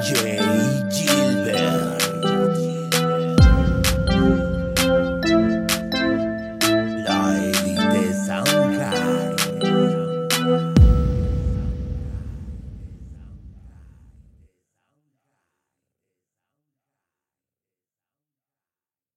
Yeah.